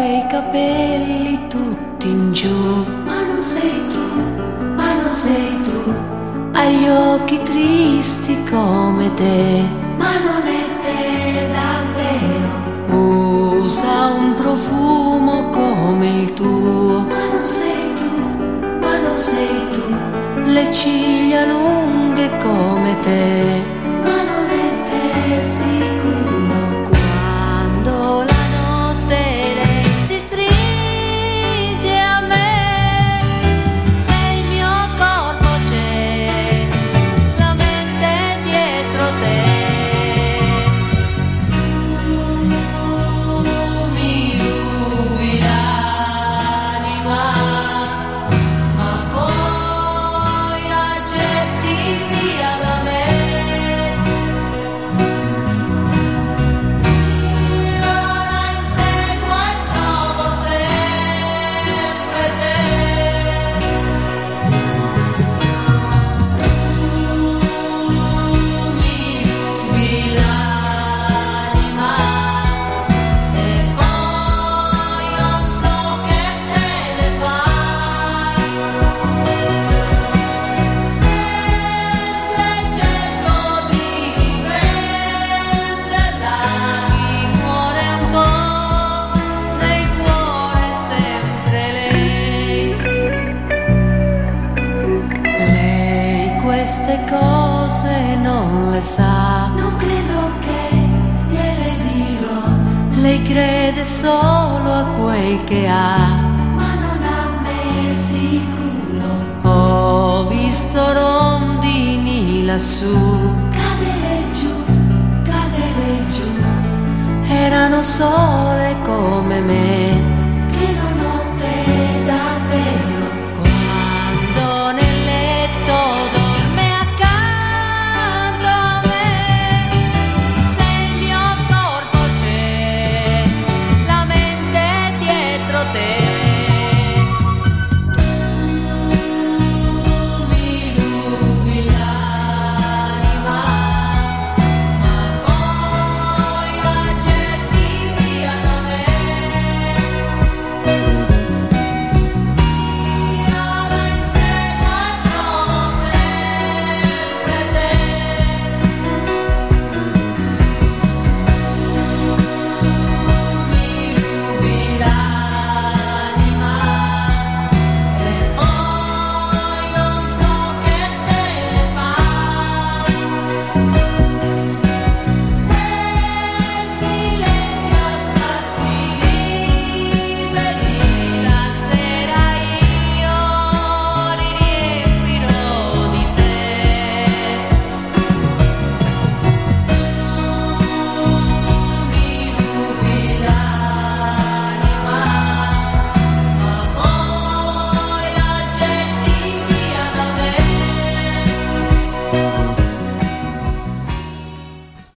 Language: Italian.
quei capelli tutti in giù. Ma non sei tu, ma non sei tu, Agli occhi tristi come te. ma non è te davvero. Usa un profumo come il tuo. Ma non sei tu, ma non sei tu, Le ciglia lunghe come te. Queste cose non le sa, Non credo che gliele dirò, lei crede solo a quel che ha. ma non a me sicuro. Ho visto rondini lassù, Cadere giù, cadere giù, erano sole come me.